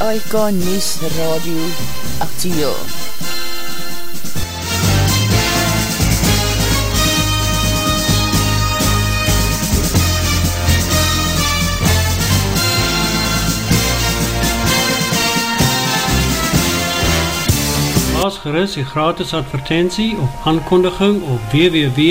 SAIK News Radio Actieel. Plaas gerust die gratis advertentie of aankondiging op www.v.co.za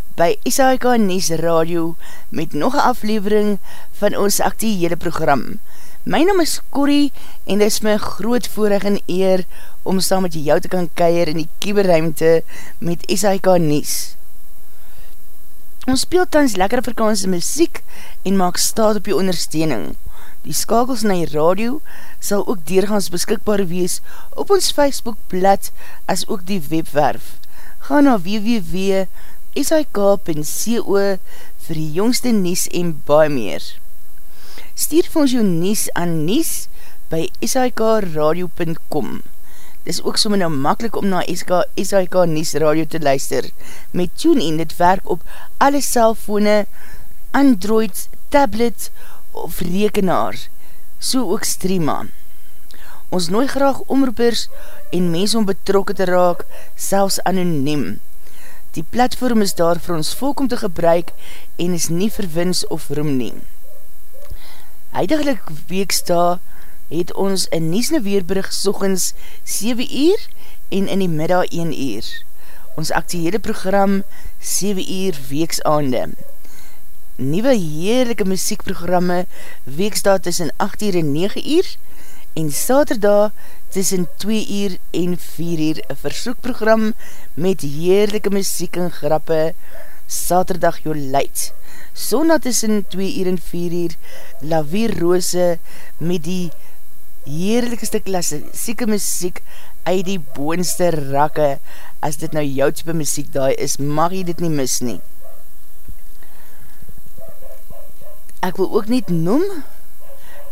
by SAIK Nies Radio met nog een aflevering van ons actiehede program. My naam is Corrie en dit is my groot voorig en eer om saam met jou te kan keir in die kieberruimte met SAIK Nies. Ons speel tans lekker Afrikaanse muziek en maak staat op jou ondersteuning. Die skakels na die radio sal ook deurgaans beskikbaar wees op ons Facebookblad as ook die webwerf. Ga na www.facebook.com SIK.co vir die jongste nies en baie meer. Stuur vir ons jou nies aan nies by sikradio.com Dis ook somme nou makkelijk om na SK, SIK Nies Radio te luister. Met TuneIn, dit werk op alle cellfone, Android, tablet of rekenaar, so ook streama. Ons nooi graag omroepers en mens om betrokken te raak, selfs anoniem. Die platform is daar vir ons volk om te gebruik en is nie verwins of roem nie. Heidiglik weeksta het ons in Niesne Weerbrug sochens 7 uur en in die middag 1 uur. Ons actiehede program 7 uur weeksaande. Nieuwe heerlijke muziekprogramme weeksta tussen 8 uur en 9 uur en saterdag tussen 2 uur en 4 uur een versoekprogram met heerlijke muziek en grappe Saterdag jou leid. Sona tussen 2 uur en 4 uur Lavier Rose met die heerlijkste klassieke muziek uit die boonste rakke. As dit nou jou type muziek daai is, mag jy dit nie mis nie. Ek wil ook niet noem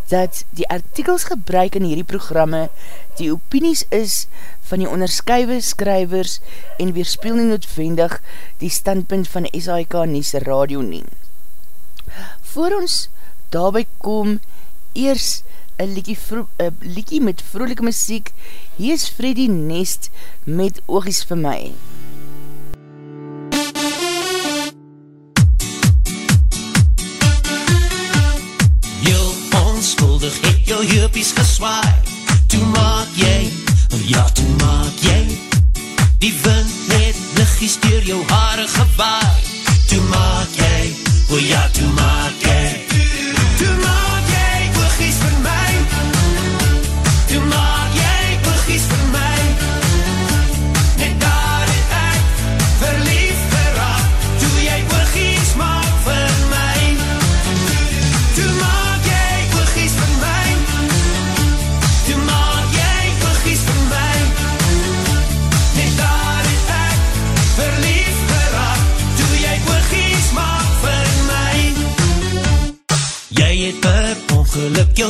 dat die artikels gebruik in hierdie programme die opinies is van die onderskuive skrywers en weerspeel nie noodwendig die standpunt van SAIK Nies Radio nie. Voor ons daarby kom eers een liekie, liekie met vroelike muziek, hier is Freddy Nest met Oogies vir my. onschuldig jou heupies geswaai Toe maak jy, ja toe maak jy Die wind het lichies door jou haare gewaai. Toe maak jy, o ja toe maak jy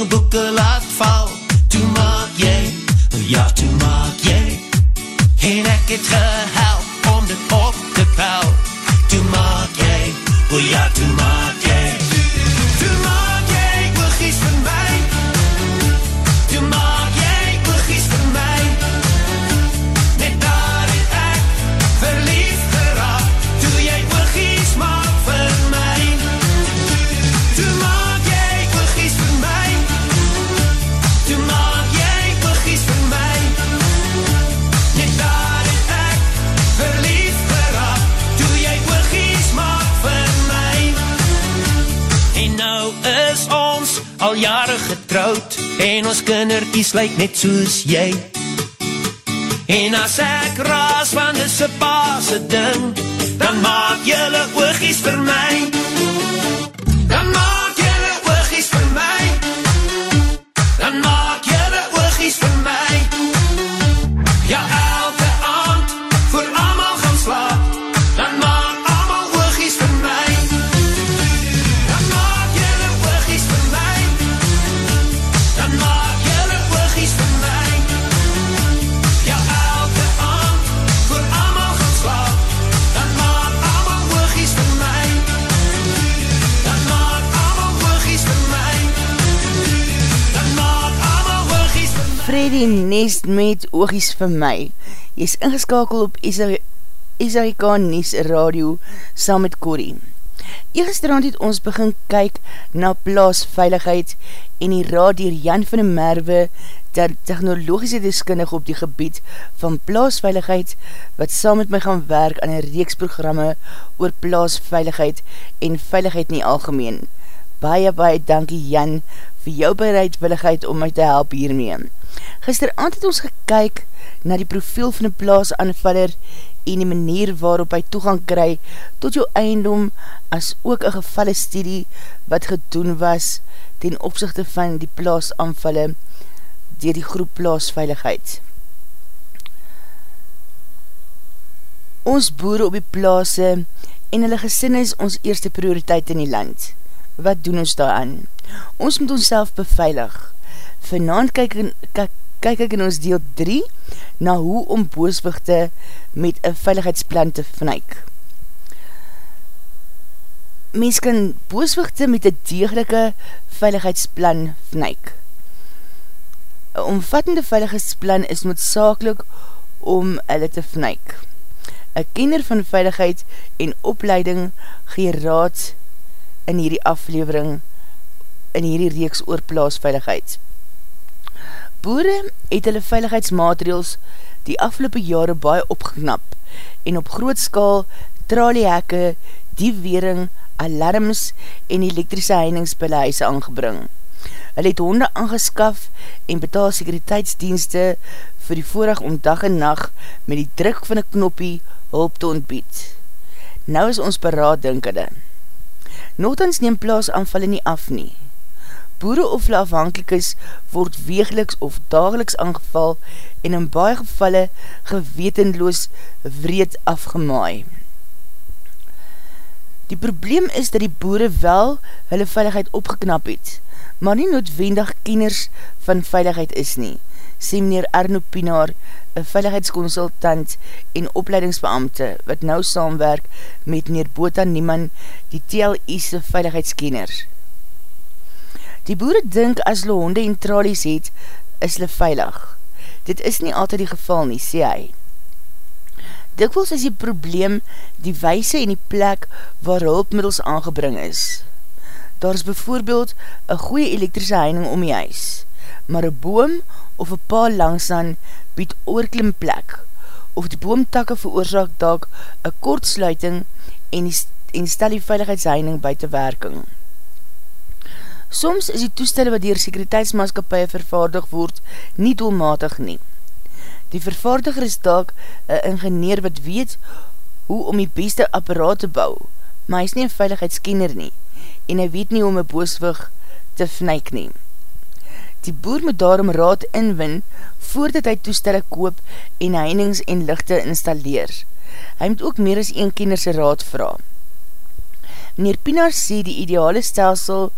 book a lot. Kinderkies lyk net soos jy. En as ek raas van dis een paase ding Dan maak jylle oogies vir my Freddy Nest met oogies vir my. Jy is ingeskakel op SHK Nies Radio saam met Corrie. Eergisterand het ons begin kyk na plaasveiligheid en die raad dier Jan van der Merwe ter technologische deskundig op die gebied van plaasveiligheid wat saam met my gaan werk aan een reeks programme oor plaasveiligheid en veiligheid nie algemeen. Baie, baie dankie Jan vir jou bereidwilligheid om my te help hiermee. Gisteravond het ons gekyk na die profiel van die plaasanvaller en die manier waarop hy toegang kry tot jou eiendom as ook een gevalle studie wat gedoen was ten opzichte van die plaasanvalle dier die groep plaasveiligheid. Ons boere op die plaase en hulle gesin is ons eerste prioriteit in die land. Wat doen ons daaraan? Ons moet ons self beveilig. Vanavond kyk, kyk, kyk ek in ons deel 3 na hoe om booswichte met een veiligheidsplan te vnuik. Mens kan booswichte met een degelike veiligheidsplan vnuik. Een omvattende veiligheidsplan is noodzakelik om hulle te vnuik. Een kenner van veiligheid en opleiding gee raad in hierdie aflevering in hierdie reeks oor plaasveiligheid. Boere het hulle veiligheidsmaatregels die afgelopen jare baie opgeknap en op groot skaal traliehekke, diewering, alarms en elektrische heiningse by die huise aangebring. Hulle het honde aangeskaf en betaal sekuriteitsdienste vir die voorraag om dag en nacht met die druk van een knoppie hulp te ontbied. Nou is ons beraad dinkende. Nogthans neem plaas aanvallen nie af nie. Boere of hulle afhankelijk is, word wegeliks of dageliks aangeval en in baie gevalle gewetenloos wreed afgemaai. Die probleem is dat die boere wel hulle veiligheid opgeknap het, maar nie noodwendig kenners van veiligheid is nie, sê meneer Arno Pinaar, een veiligheidsconsultant en opleidingsbeamte, wat nou saamwerk met meneer Bota Nieman, die TLI'se veiligheidskenner. Die boere dink as hulle honde en tralies het, is hulle veilig. Dit is nie altyd die geval nie, sê hy. Dikwels is die probleem die weise en die plek waar hulpmiddels aangebring is. Daar is bijvoorbeeld een goeie elektrische heining om die huis, maar een boom of een paal langsaan bied oorklim plek, of die boomtakke veroorzaak daak een kortsluiting en, die, en stel die veiligheidsheining buiten werking. Soms is die toestelle wat dier sekuriteitsmaatskapie vervaardig word nie doelmatig nie. Die vervaardiger is daak een ingenieur wat weet hoe om die beste apparaat te bou, maar hy is nie een veiligheidskenner nie en hy weet nie hoe om een booswig te vnyk nie. Die boer moet daarom raad inwin voordat hy toestelle koop en heinings en lichte installeer. Hy moet ook meer as een kennerse raad vraag. Meneer Pinaar sê die ideale stelsel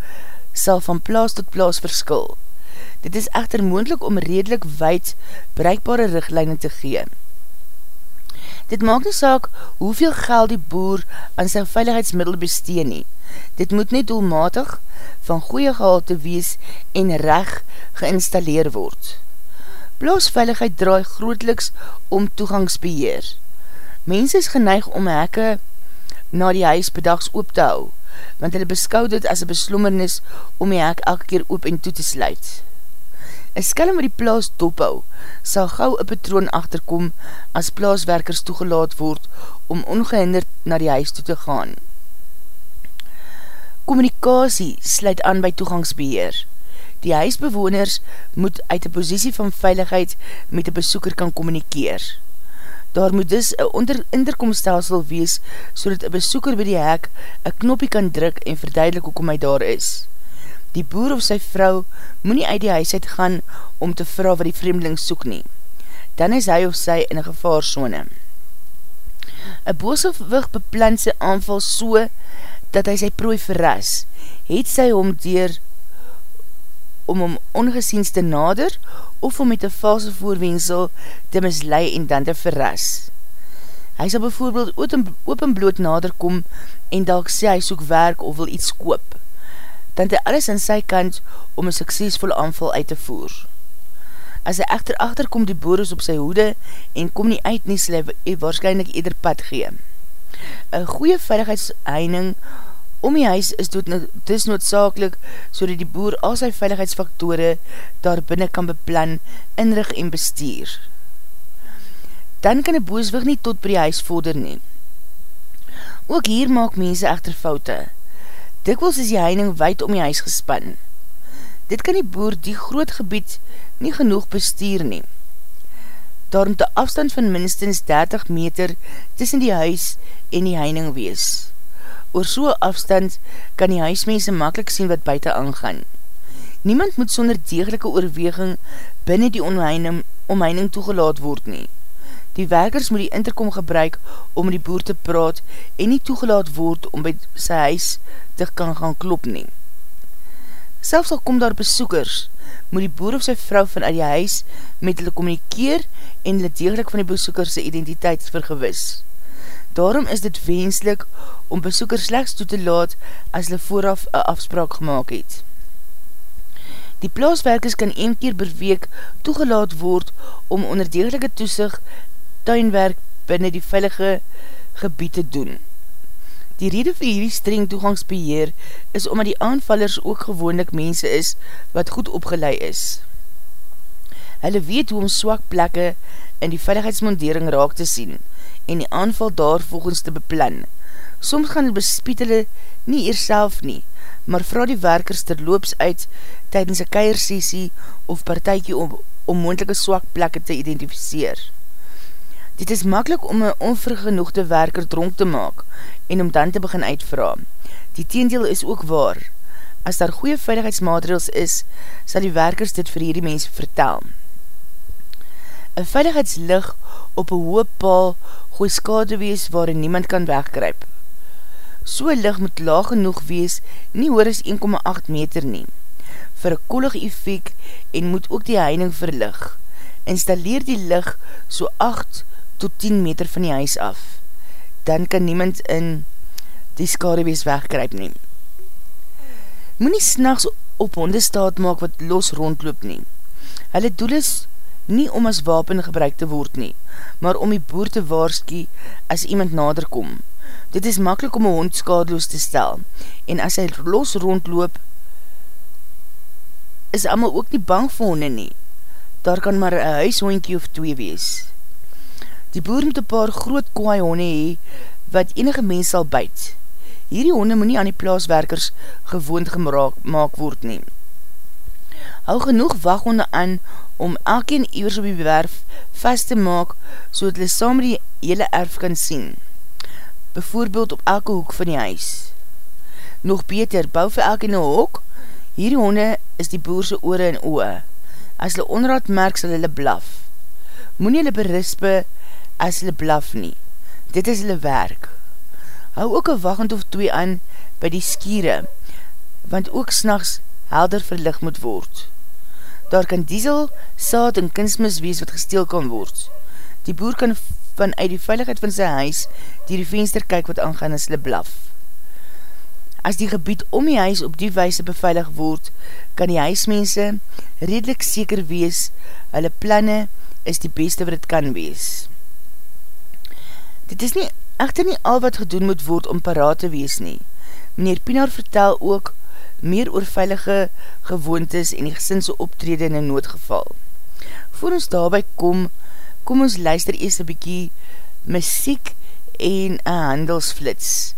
sal van plaas tot plaas verskil. Dit is echter moendlik om redelijk wijd bereikbare richtlijne te gee. Dit maak nie saak hoeveel geld die boer aan sy veiligheidsmiddel besteen nie. Dit moet net doelmatig van goeie gehalte wees en reg geïnstalleer word. Plaasveiligheid draai grootliks om toegangsbeheer. Mens is geneig om hekke na die huis bedags oop te hou, want hulle beskou dit as een beslommernis om die hek elke keer oop en toe te sluit. Een skelm wat die plaas dophou, sal gauw een patroon achterkom as plaaswerkers toegelaat word om ongehinderd na die huis toe te gaan. Communicatie sluit aan by toegangsbeheer. Die huisbewoners moet uit die posiesie van veiligheid met die besoeker kan communikeer. Daar moet dus een interkomstelsel wees, so dat een besoeker by die hek een knoppie kan druk en verduidelik hoekom hy daar is. Die boer of sy vrou moet nie uit die huis uit gaan om te vraag wat die vreemdeling soek nie. Dan is hy of sy in een gevaarzone. Een boosofwig beplant sy aanval so, dat hy sy prooi verras, het sy hom dier om hom ongeziens te nader of om met een valse voorwensel te mislei en dan te verras. Hy sal bijvoorbeeld openbloot nader kom en dalk sê hy soek werk of wil iets koop. Dan hy alles aan sy kant om een suksesvolle aanval uit te voer. As hy echter achterkom die boeres op sy hoede en kom nie uit nie, sal hy waarschijnlijk eder pad gee. Een goeie veiligheidsheining om die huis is dis noodzakelik so die boer al sy veiligheidsfaktore daar binnen kan beplan, inrig en bestuur. Dan kan die booswig nie tot by die huis vorder nie. Ook hier maak mense echter foute. Dikwels is die heining wijd om die huis gespan. Dit kan die boer die groot gebied nie genoeg bestuur nie. Daar moet die afstand van minstens 30 meter tussen die huis en die heining wees oor so'n afstand kan die huismense makkelijk sien wat buiten aangaan. Niemand moet sonder degelike oorweging binnen die omheining, omheining toegelaat word nie. Die werkers moet die interkom gebruik om die boer te praat en nie toegelaat word om by sy huis te kan gaan klop nie. Selfs al kom daar besoekers, moet die boer of sy vrou van die huis met hulle communikeer en hulle degelik van die besoekers sy identiteit vergewis. Daarom is dit wenslik om besoekers slechts toe te laat as hulle vooraf een afspraak gemaakt het. Die plaaswerkers kan een keer per week toegelaat word om onder degelike toesig tuinwerk binnen die veilige gebied te doen. Die rede vir hierdie streng toegangsbeheer is omdat die aanvallers ook gewoonlik mense is wat goed opgelei is. Hulle weet hoe om swak plekke in die veiligheidsmondering raak te sien en die aanval daar volgens te beplan. Soms gaan hulle bespiet hulle nie eerself nie, maar vraag die werkers terloops uit tydens een keiersessie of partijkie om, om moendelike swak plekke te identificeer. Dit is makkelijk om een onvergenoegde werker dronk te maak en om dan te begin uitvra. Die teendeel is ook waar. As daar goeie veiligheidsmaatregels is, sal die werkers dit vir hierdie mense vertel. Een veiligheidslig op een hoop paal gooi skade wees waarin niemand kan wegkryp. So lig moet laag genoeg wees, nie hoor as 1,8 meter nie. Vir een koelig effect en moet ook die heining verlig. Installeer die lig so 8 tot 10 meter van die huis af. Dan kan niemand in die skade wees wegkryp nie. Moe nie s'nachts op hondestaat maak wat los rondloop nie. Hulle doel is nie om as wapen gebruik te word nie, maar om die boer te waarskie as iemand nader kom. Dit is makkelijk om een hond skadeloos te stel, en as hy los rondloop, is allemaal ook nie bang vir honde nie. Daar kan maar een huishondkie of twee wees. Die boer moet een paar groot kwaai honde hee, wat enige mens sal byt. Hierdie honde moet nie aan die plaaswerkers gewoond gemaakt word nie. Hou genoeg waghonde aan om elkeen eers op die werf vast te maak, so dat hulle saam die hele erf kan sien. Bijvoorbeeld op elke hoek van die huis. Nog beter, bou vir elkeen een hok, hierdie honde is die boerse oore en oe. As hulle onraad merk, sal hulle blaf. Moe nie hulle berispe as hulle blaf nie. Dit is hulle werk. Hou ook een waghond of twee aan by die skiere, want ook s'nachts helder verlig moet word. Daar kan diesel, saad en kunstmis wees wat gesteel kan word. Die boer kan vanuit die veiligheid van sy huis die die venster kyk wat aangaan as hulle blaf. As die gebied om die huis op die weise beveilig word, kan die huismense redelijk seker wees, hulle planne is die beste wat het kan wees. Dit is nie, echter nie al wat gedoen moet word om paraat te wees nie. Meneer Pienaar vertel ook meer oor veilige gewoontes en die gesinse optrede in een noodgeval. Voor ons daarby kom, kom ons luister eers een bykie muziek en een handelsflits.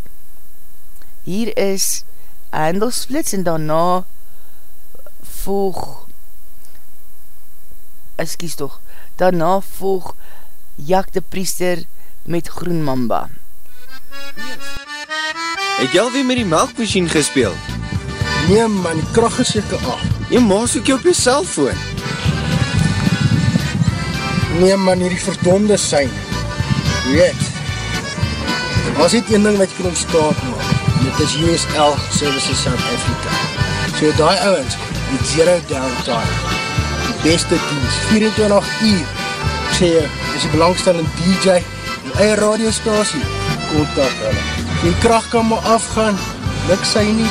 Hier is een handelsflits en daarna volg as kies toch, daarna volg Jak de Priester met Groen Mamba. Het jy alweer met die melkmachine gespeeld? Nee man, die kracht is jyke af. Jy maas ook jy op jy cellfoon. Nee man, hierdie verdonde sein. Weet, was dit een ding wat jy kan ontstaat maak. Dit is USL Services South Africa. So die ouwens, die zero downtime. Die beste dienst, 24 uur. Ek sê jy, is die belangstellende DJ, die eie radiostasie, kontak hulle. Die kracht kan maar afgaan, luk sy nie,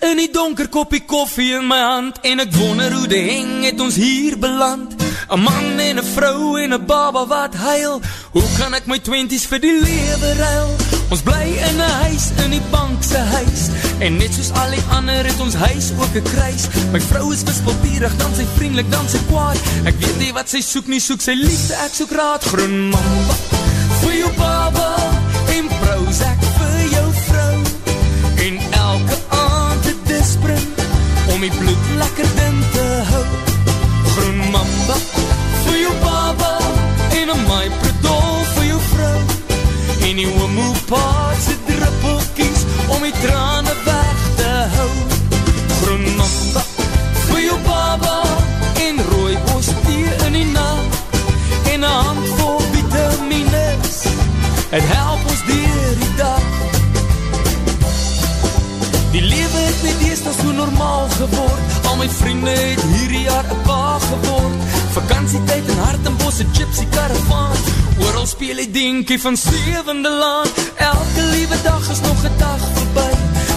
in die donker koppie koffie in my hand. En ek wonder hoe die heng het ons hier beland. Een man en een vrou en een baba wat huil. Hoe kan ek my twenties vir die lewe ruil? Ons bly in een huis, in die bankse huis. En net soos al die ander het ons huis ook een kruis. My vrou is wispelpierig, dan sy vriendelik, dan sy kwaad. Ek weet nie wat sy soek nie, soek sy liefde, ek soek raad. Groen mamba, vir jou baba En prozac Om die bloed. Lekker din te hou. Groen mamba vir jou baba En een my predol vir jou vrou. En die homopaadse druppelkies Om die trane my vriende het hierdie jaar een pa geword. Vakantietijd in hart en bos, een gypsy caravan. Ooral speel die dinkie van zevende land Elke liewe dag is nog een dag voorbij.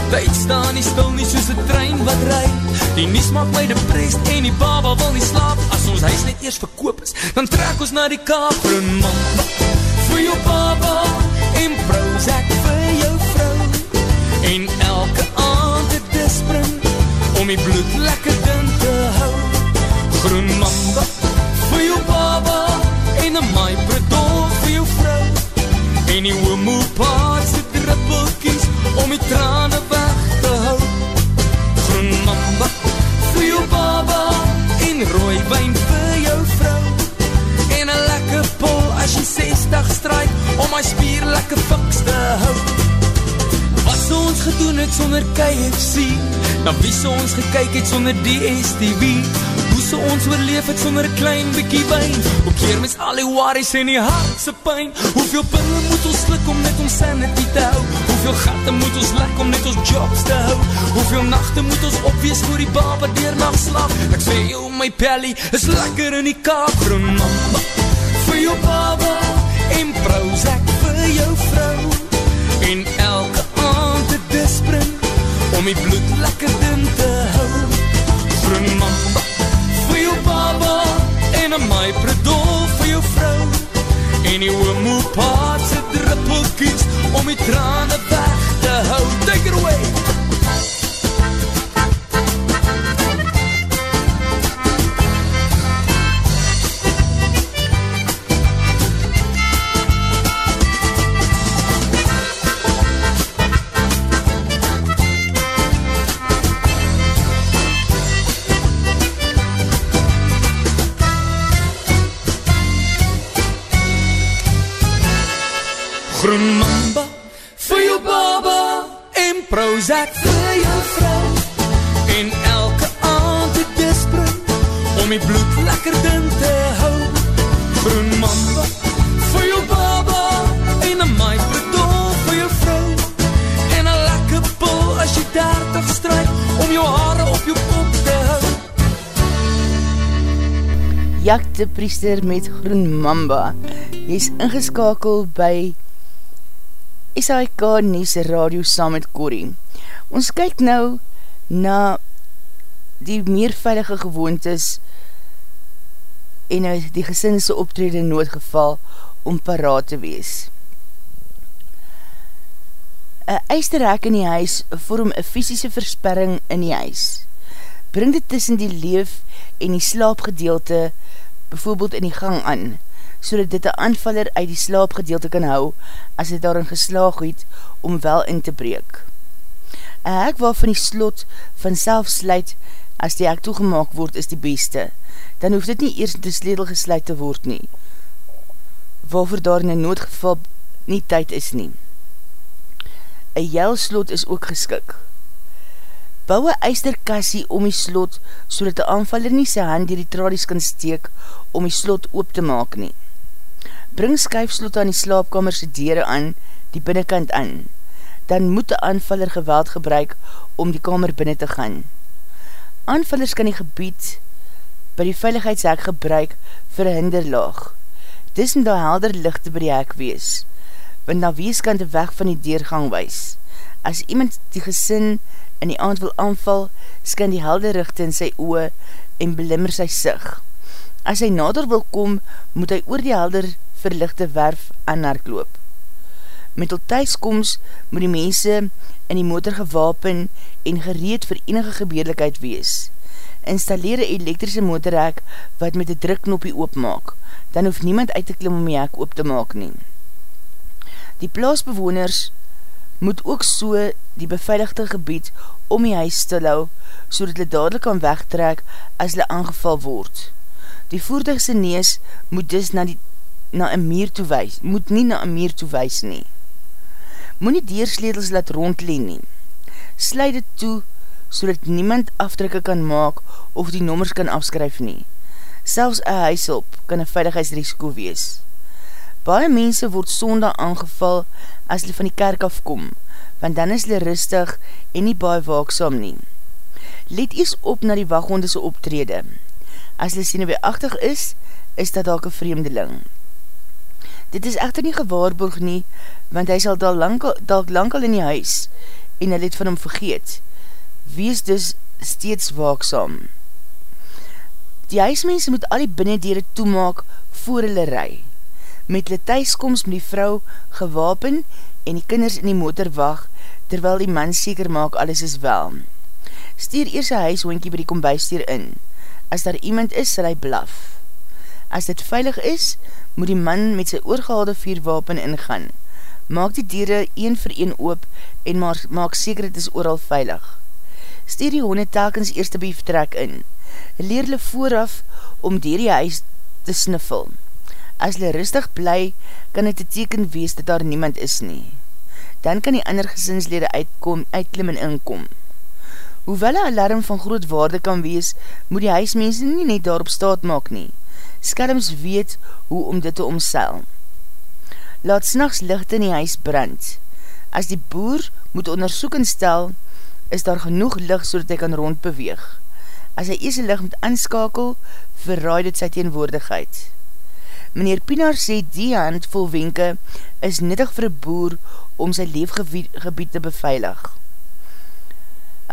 Tijd staan nie stil nie soos een trein wat rijd Die nies maak my depressed en die baba wil nie slaap. As ons huis net eers verkoop is, dan trek ons na die kaap. Groen mamba, vir jou baba En prozac vir Om die bloed. Lekker din te hou. Groen mamba vir jou baba En een my predol vir jou vrou. En die homopaadse druppelkies Om die trane weg te hou. Groen mamba vir jou baba En rooi wijn vir jou vrou. En een lekker pol as jy 60 strijk Om my spier lekker fiks te hou So ons gedoen het sonder KFC Na wie so ons gekyk het sonder DSTV Hoe so ons oorleef het sonder klein bykie wijn Hoe keer mis al die worries en die hartse pijn Hoeveel pille moet ons slik om net ons sanity te hou? Hoeveel gatte moet ons lek om net ons jobs te hou? Hoeveel nachte moet ons opwees voor die baba dier nacht slaap? Ek sê jou my pelly is lekker in die kaap. Groen mamba vir jou baba En prozac Om die bloed lekker din te hou Groen mamba vir jou baba En een my predol vir jou vrou En die homopaadse draai om die trane weg te hou. Take it away! Groen mamba vir jou baba en Prozac. Vir jou vrou. En elke aand het dispring om die bloed lekker din te hou. Groen mamba vir jou baba en een maai bredol vir jou vrou. En een lekker pul as jy dertig strijk om jou haare op jou kop te hou. Jak de priester met Groen Mamba. Jy is ingeskakel by SAIK Nies Radio saam met Corrie. Ons kyk nou na die meer veilige gewoontes en nou die gesinse optrede noodgeval om paraat te wees. Een eisterhek in die huis vorm een fysische versperring in die huis. Bring dit tussen die leef en die slaapgedeelte bijvoorbeeld in die gang aan, so dat dit een aanvaller uit die slaapgedeelte kan hou, as dit daarin geslaag het, om wel in te breek. Een hek waarvan die slot van self sluit, as die hek toegemaak word, is die beste. Dan hoef dit nie eers in die sledel gesluit te word nie, waarvoor daar in een noodgeval nie tyd is nie. Een jelslot is ook geskik. Bou een eisterkassie om die slot, so dat die aanvaller nie sy hand dier die tradies kan steek om die slot oop te maak nie. Bring skuifslot aan die slaapkamerse dere aan, die binnenkant aan. Dan moet die aanvaller geweld gebruik om die kamer binnen te gaan. Aanvallers kan die gebied by die veiligheidshek gebruik vir hinderlaag. Dis moet daar helder lichte by die hek wees, want na weeskant die weg van die deurgang wees. As iemand die gesin in die aand wil aanval, skan die helder richte in sy oe en belimmer sy sig. As hy nader wil kom, moet hy oor die helder verlichte werf aan herkloop. Met tot thuiskoms moet die mense in die motor gewapen en gereed vir enige gebeurlikheid wees. Installeer een elektrische motorhek wat met die drukknopie oopmaak, dan hoef niemand uit te klim om die hek oop te maak nie. Die plaasbewoners moet ook so die beveiligde gebied om die huis stil hou, so dat hulle dadelijk kan wegtrek as hulle aangeval word. Die voerdigse nees moet dus na die na een meer toe wees, moet nie na een meer toe wees nie. Moet nie deersledels laat rondleen nie. Sluit dit toe, so dat niemand afdrukke kan maak of die nommers kan afskryf nie. Selfs een huishulp kan een veiligheidsrisiko wees. Baie mense word sondag aangeval as hulle van die kerk afkom, want dan is hulle rustig en nie baie waaksam nie. Let ees op na die waghondese optrede. As hulle sien achtig is, is dat ook een vreemdeling. Dit is echter nie gewaarborg nie, want hy sal dal lang, dalk lang al in die huis en hy het van hom vergeet. Wees dus steeds waaksam. Die huismense moet al die binnendere toemaak voor hulle rij. Met hulle thuiskomst met die vrou gewapen en die kinders in die motor wacht, terwyl die man seker maak alles is wel. Stier eers een huishoonkie by die kombuistier in. As daar iemand is, sal hy blaf. As dit veilig is, moet die man met sy oorgehaalde vierwapen ingaan. Maak die dieren een vir een oop en maak seker het is ooral veilig. Steer die honde telkens eerste by vertrek in. Leer hulle vooraf om dier die huis te sniffel. As hulle rustig bly, kan het een teken wees dat daar niemand is nie. Dan kan die ander gesinslede uitkom, uitklim en inkom. Hoewel een alarm van groot waarde kan wees, moet die huismense nie net daarop staat maak nie skelms weet hoe om dit te omseil. Laat s'nachts licht in die huis brand. As die boer moet onderzoek instel, is daar genoeg licht so dat hy kan rondbeweeg. As hy ees licht moet anskakel, verraai dit sy teenwoordigheid. Meneer Pienaar sê die hand vol wenke is nuttig vir boer om sy leefgebied te beveilig.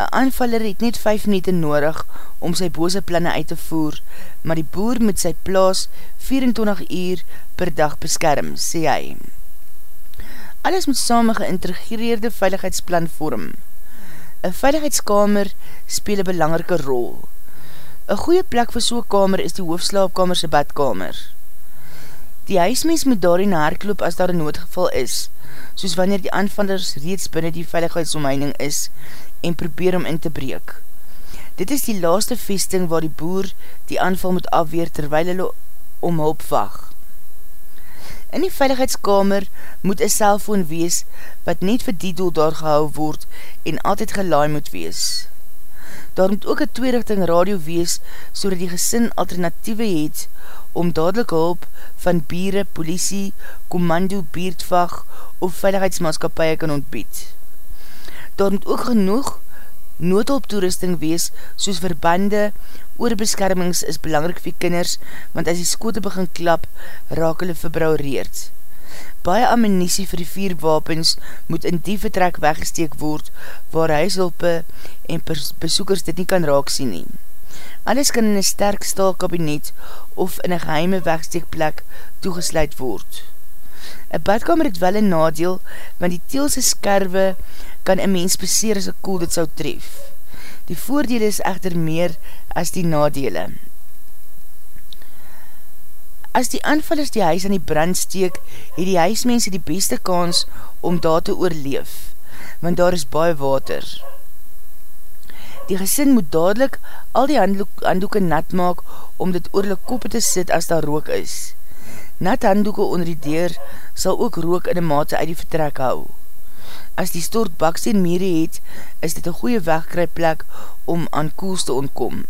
Een aanvaller het net 5 minuten nodig om sy bose planne uit te voer, maar die boer moet sy plaas 24 uur per dag beskerm, sê hy. Alles moet saam geïntegreerde veiligheidsplan vorm. Een veiligheidskamer speel een belangrike rol. Een goeie plek vir so'n kamer is die hoofdslaapkamerse badkamer. Die huismens moet daarin haarkloop as daar een noodgeval is, soos wanneer die aanvanders reeds binnen die veiligheidsomheining is en probeer om in te breek. Dit is die laaste vesting waar die boer die aanval moet afweer terwyl hulle om hulp wacht. In die veiligheidskamer moet een cellfoon wees wat net vir die doel daar gehou word en altyd gelaai moet wees. Daar moet ook een tweerichting radio wees so dat die gesin alternatieve het om dadelijk hulp van biere, politie, commando, beerdvag of veiligheidsmaatskapie kan ontbied. Daar moet ook genoeg noodhulp toerusting wees soos verbande, oorbeskermings is belangrik vir kinders, want as die skote begin klap, raak hulle verbraureerd. Baie ammunisie vir die vier wapens moet in die vertrek weggesteek word, waar huishulpe en besoekers dit nie kan raak sien nie. Alles kan in een sterk staalkabinet of in een geheime wegsteekplek toegesluit word. Een badkamer het wel een nadeel, want die teelse skerwe kan een mens beseer as een koel dit sou tref. Die voordeel is echter meer as die nadele. As die aanvallers die huis aan die brand steek, het die huismense die beste kans om daar te oorleef, want daar is baie water. Die gesin moet dadelijk al die handdoeken nat maak om dit oorlik koppe te sit as daar rook is. Nat handdoeken onder die deur sal ook rook in die mate uit die vertrek hou. As die stort baksteen mere het, is dit een goeie wegkryplek om aan koels te ontkom.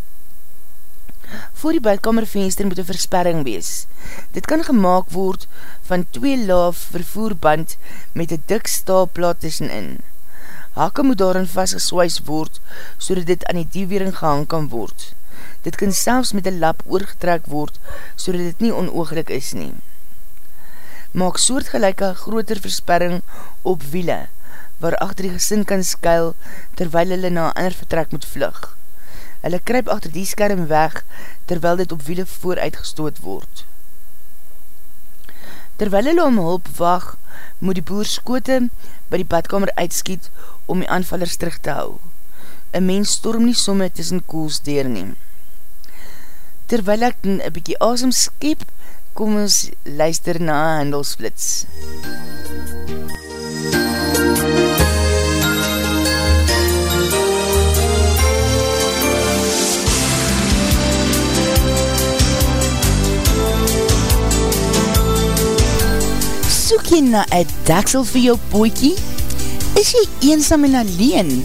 Voor die badkamervenster moet een versperring wees. Dit kan gemaakt word van twee laaf vervoerband met een dik staalplaat tussenin. Hakke moet daarin vastgeswijs word, so dit aan die diewering gehang kan word. Dit kan selfs met een lap oorgetrek word, so dat dit nie onooglik is nie. Maak soortgelijke groter versperring op wiele, waar achter die gesin kan skuil, terwyl hulle na ander vertrek moet vlug. Hulle kryp achter die skerm weg, terwyl dit op wiele vooruitgestoot word. Terwyl hulle om hulp wacht, moet die boer skote by die badkamer uitskiet om die aanvallers terug te hou. Een mens storm nie somme tussen koels deerneem. Terwyl ek een bykie asem skep, kom ons luister na handelsflits. Soek jy na een daksel vir jou poekie? Is jy eensam en alleen?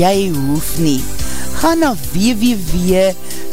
Jy hoef nie. Ga na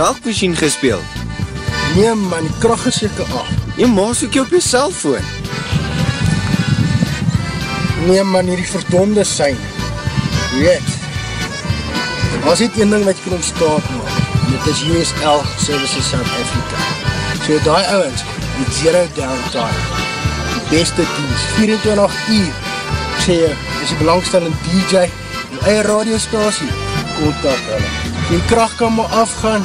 die melkmachine gespeel? Nee man, die kracht is jyke af. Jy maak soek jy op jy cellfoon. Nee man, hierdie verdonde sein. Weet, as dit een ding wat jy kan ontstaan maak, dit is USL Services South Africa. So die ouwens, met zero downtime, die beste dienst, 24 uur, ek sê jy, is die belangstellende DJ, die eie radiostasie, kontak hulle. Die kracht kan maar afgaan,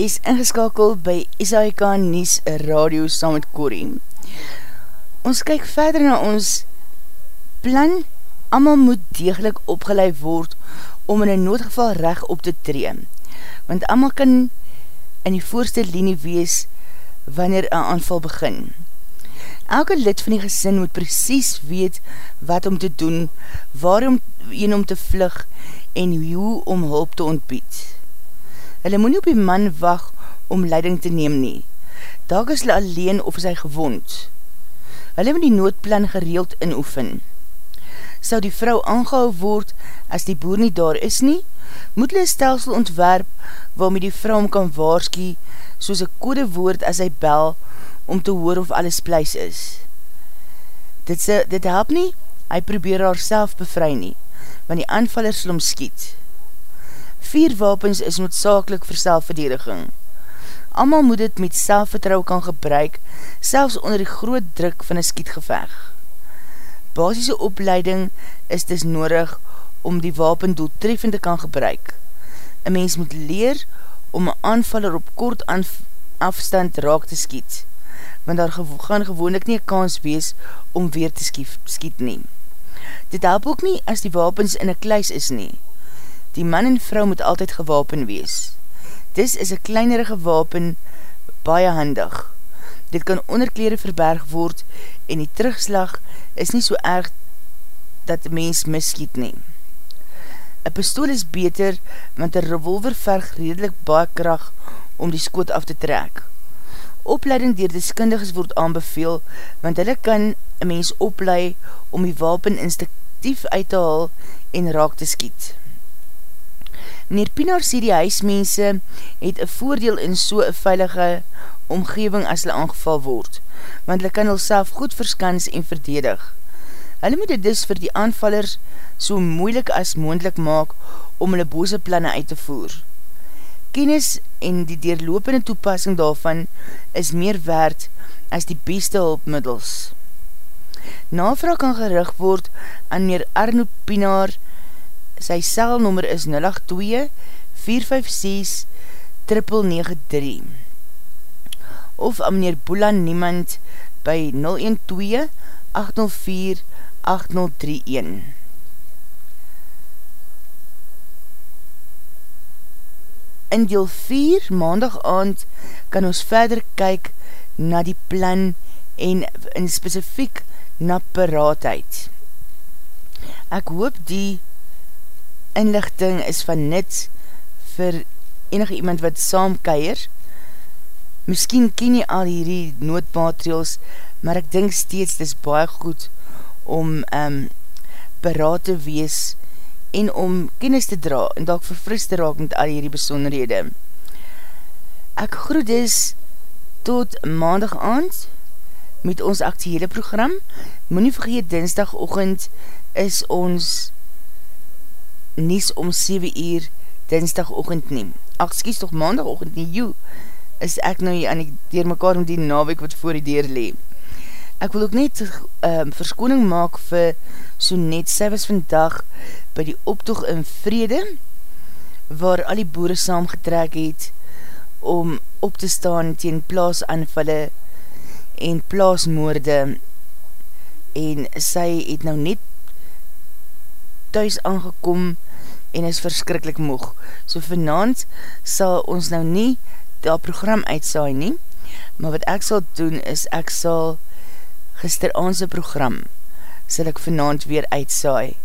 Jy is ingeskakeld by SAIK Nies Radio saam met Corrie. Ons kyk verder na ons plan, amal moet degelijk opgeleid word om in een noodgeval recht op te tree, want amal kan in die voorste linie wees wanneer een aanval begin. Elke lid van die gesin moet precies weet wat om te doen, waarom een om te vlug en hoe om hulp te ontbied. Hulle moet nie op die man wacht om leiding te neem nie. Daag is hulle alleen of is hy gewond. Hulle moet die noodplan gereeld inoefen. Sou die vrou aangehou word as die boer nie daar is nie, moet hulle stelsel ontwerp waarmee die vrou om kan waarski soos een kode woord as hy bel om te hoor of alles pluis is. Dit, se, dit help nie, hy probeer haar self bevry nie, want die aanvaller sal omskiet. Vier wapens is noodzakelik vir selfverdediging. Amal moet dit met selfvertrouw kan gebruik, selfs onder die groot druk van een skietgeveg. Basisse opleiding is dus nodig om die wapen doeltreffende kan gebruik. Een mens moet leer om een aanvaller op kort afstand raak te skiet, want daar gaan gewoonlik nie een kans wees om weer te skiet neem. Dit help ook nie as die wapens in een kluis is nie. Die man en vrou moet altyd gewapen wees. Dis is een kleinerige wapen, baie handig. Dit kan onderkleren verberg word en die terugslag is nie so erg dat die mens miskiet neem. Een pistool is beter, want een revolver verg redelijk baie kracht om die skoot af te trek. Opleiding dier deskundiges word aanbeveel, want hulle kan een mens oplei om die wapen instinctief uit te haal en raak te skiet. Meneer Pinaar sê die huismense het een voordeel in so'n veilige omgeving as hulle aangeval word, want hulle kan hulle self goed verskans en verdedig. Hulle moet dit dus vir die aanvallers so moeilik as moendlik maak om hulle bose planne uit te voer. Kennis en die deurlopende toepassing daarvan is meer werd as die beste hulpmiddels. Navraag kan gerig word aan meneer Arno Pinaar sy selnummer is 082-456-993 of aan meneer Boelan niemand by 012-804-8031 In deel 4, maandag aand, kan ons verder kyk na die plan en in specifiek na paraatheid. Ek hoop die inlichting is van nits vir enige iemand wat saam keier. Misschien ken jy al hierdie noodmaterials, maar ek dink steeds dis baie goed om um, beraad te wees en om kennis te dra en dalk verfris te raak met al hierdie besonderhede. Ek groet is tot maandag aand met ons actiehele program. Moe nie vergeet, dinsdag ochend is ons nies om 7 uur dinsdag ochend neem. Ach, skies toch maandag ochend nie, joe, is ek nou hier aan die dier mekaar om die nawek wat voor die deur lee. Ek wil ook net um, verskoning maak vir so net, sy was vandag by die optoog in vrede, waar al die boere saamgetrek het om op te staan teen plaasanvalle en plaasmoorde en sy het nou net thuis aangekom en is verskrikkelijk moeg. So vanavond sal ons nou nie dat program uitsaai nie, maar wat ek sal doen is ek sal gister aanse program sal ek vanavond weer uitsaai.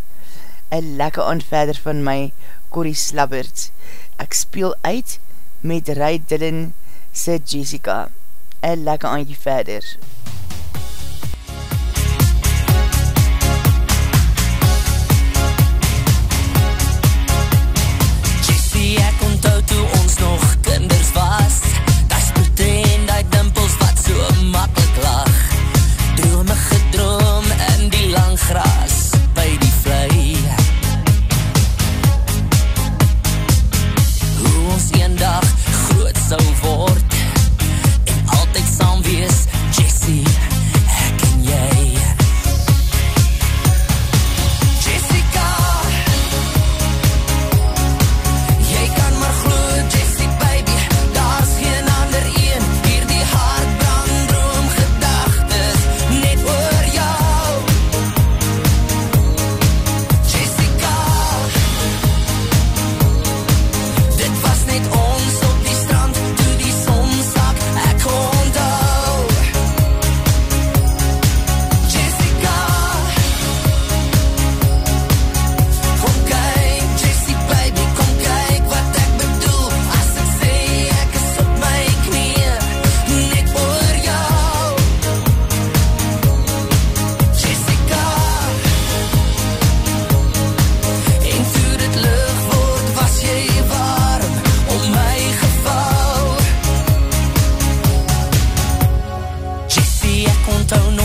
Een lekker aand verder van my Corrie Slabbert. Ek speel uit met Ray Dillon se Jessica. Een lekker aandje verder. downtown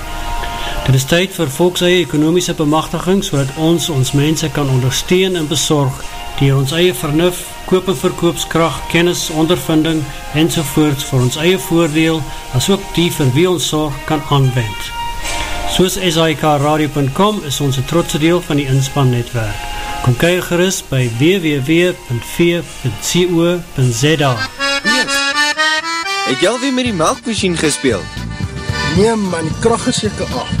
Dit is tyd vir volks eie ekonomiese bemachtiging so ons ons mense kan ondersteun en bezorg die ons eie vernuf, koop en verkoopskracht, kennis, ondervinding en sovoorts vir ons eie voordeel as ook die vir wie ons zorg kan aanwend. Soos SIKRadio.com is ons een trotse deel van die inspannetwerk. Kom kyk gerust by www.v.co.za Het jy alweer met die melkmachine gespeeld? Nee man, die kracht is jyke af.